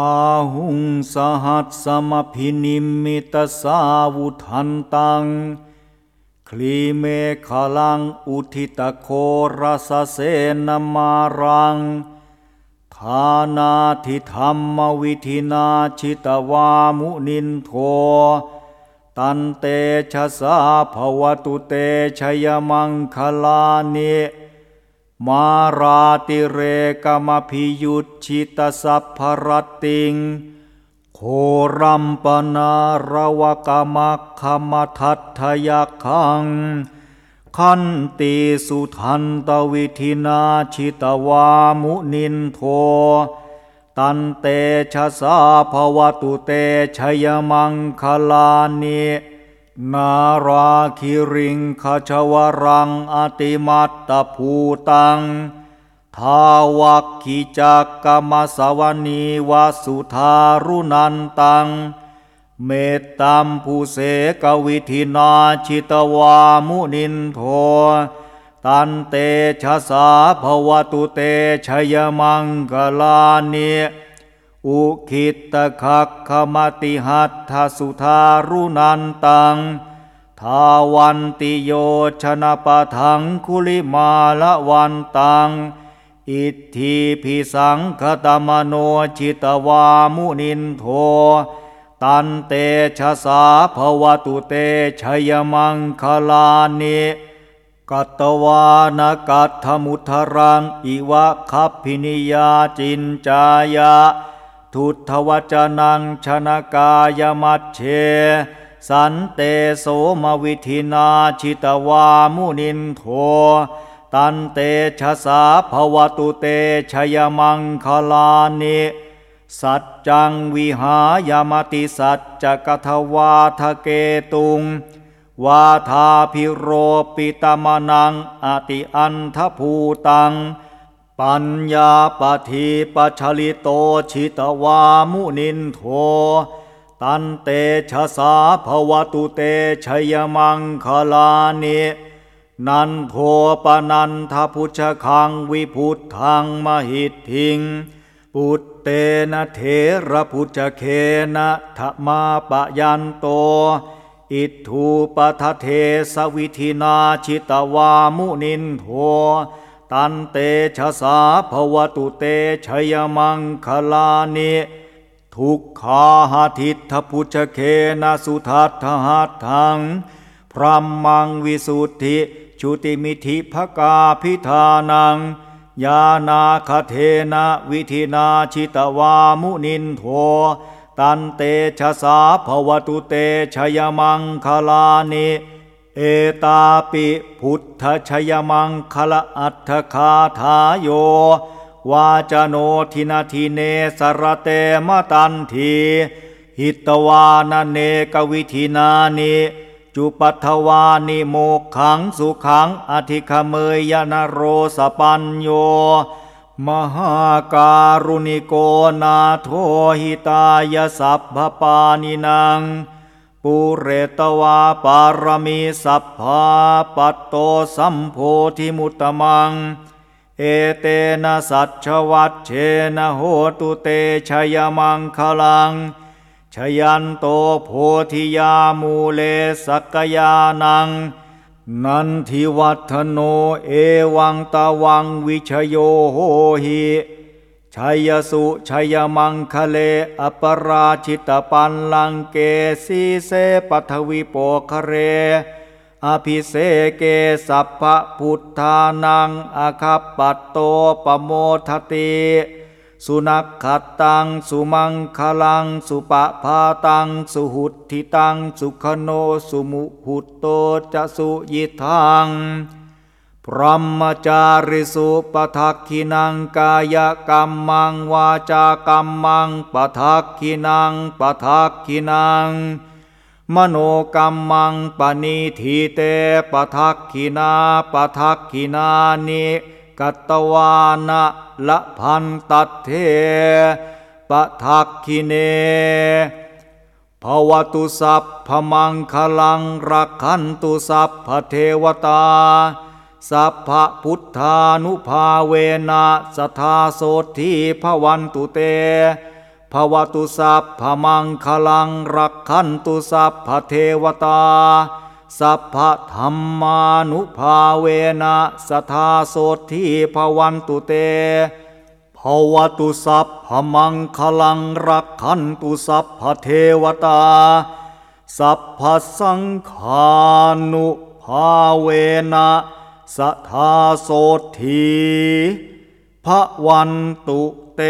าหุงสหัสสมพินิมมิตสาวุทันตัง คลีเมฆลังอุทิตโครสเสนมารังทานาทิธรรมวิธินาชิตวามุนินโท ตันเตชะสาภวตุเตชยมังคลานิ มาราติเรกมพิยุตชิตสัพพรติง โครัมปนารวกมักขมทัตทยักขัง ขันติสุทันตวิธินาชิตวามุนินโท ตันเตชะสาภวตุเตชยมังคลานิ นาราคิริงขชวรังอติมัตตภูตัง ทาวักขิจักกมสวนีวาสุธารุนันตัง เมตตัมภูเสกวิธินาชิตวามุนินโท ตันเตชะสาภวตุเตชยมังกลานิ อุคิตตขัคคะมะติหัตถะสุทารุณันตัง ธาวันติโยชะนะปะถังคุลิมาละวันตัง อิทธีภิสังขะตะมะโนชิตะวามุนินโท ตันเตชะสา ภะวะตุเต ชะยะมังคะลานิกัตวานะ กัฏฐะมุทะรังอิวะคัพภินียาจินจายะ ทุตถวจนังชนกายมัชเช สันเตโสมวิธินาชิตวามุนินโท ตันเตชะสาภวตุเตชยมังคลานิสัจจังวิหายามติสัจจกทวาทะเกตุง วาทาพิโรปิตมนังอติอันทภูตัง ปัญญาปทีปัชลิโตชิตวามุนินโท ตันเตชะสาภวตุเตชยมังคลานินันโทปนันทพุชคังวิพุทธังมหิตทิง ปุตเตนะเถระพุชเคนะธมาปะยันโต อิทูปทะเทสวิธินาชิตวามุนินโท ตันเตชะสาภวตุเตชยมังคลานิทุกขาหาทิทพุชเคนะสุทัตถหัตถัง พรัมมังวิสุทธิ ชุติมิธิภกาพิธานัง ยานาคเทนะวิธินาชิตวามุนินโทตันเตชะสาภวตุเตชยมังคลานิ เอตาปิพุทธชยมังคละอัตถคาทาโยวาจโนทินาทีเนสรเตมตันทีหิตวานเนกวิธินานิจุปัทวานิโมกขังสุขังอธิคเมยยนโรสปัญโย มหาการุณิโกนาโทหิตายสัพพปานินาง ปุเรตวาปารมีสัพพาปัตโตสัมโพธิมุตตมัง เอเตนะสัจวัตเชนะโหตุเตชยมังคลัง ชยันโตโพธิยามูเลสักยานัง นันทิวัฒโนเอวังตาวังวิชโยโหหิ ชัยสุชัยมังคะเล อปราชิตปันลังเกสีเสปัทวิโปคะเร อภิเสเกสัพพะพุทธานังอาคัปปัตโตปโมทติสุนักขัดตัง สุมังคลัง สุปะพาตัง สุหุทิตัง สุขโน สุมุหุตโตจะสุยิทัง พรหมจาริสุปทักขินังกายกรรมังวาจากรรมังปทักขินังปทักขินัง มโนกรรมังปณิทีเตปทักขินาปทักขินานิกัตวานะละพันตัดเทปทักขิเนภวตุสัพพมังคลังรักขันตุสัพพเทวตา สัพพพุทธานุภาเวนะสทธาโสทีพวันตุเตภวตุสัพพมังคลังรักขันตุสัพพเทวตา สัพพธรรมานุภาเวนะสทธาโสทีภวันตุเตภวตุสัพพมังคลังรักขันตุสัพพเทวตา สัพพสังขานุภาเวนะ สทาโสทีพระวันตุเต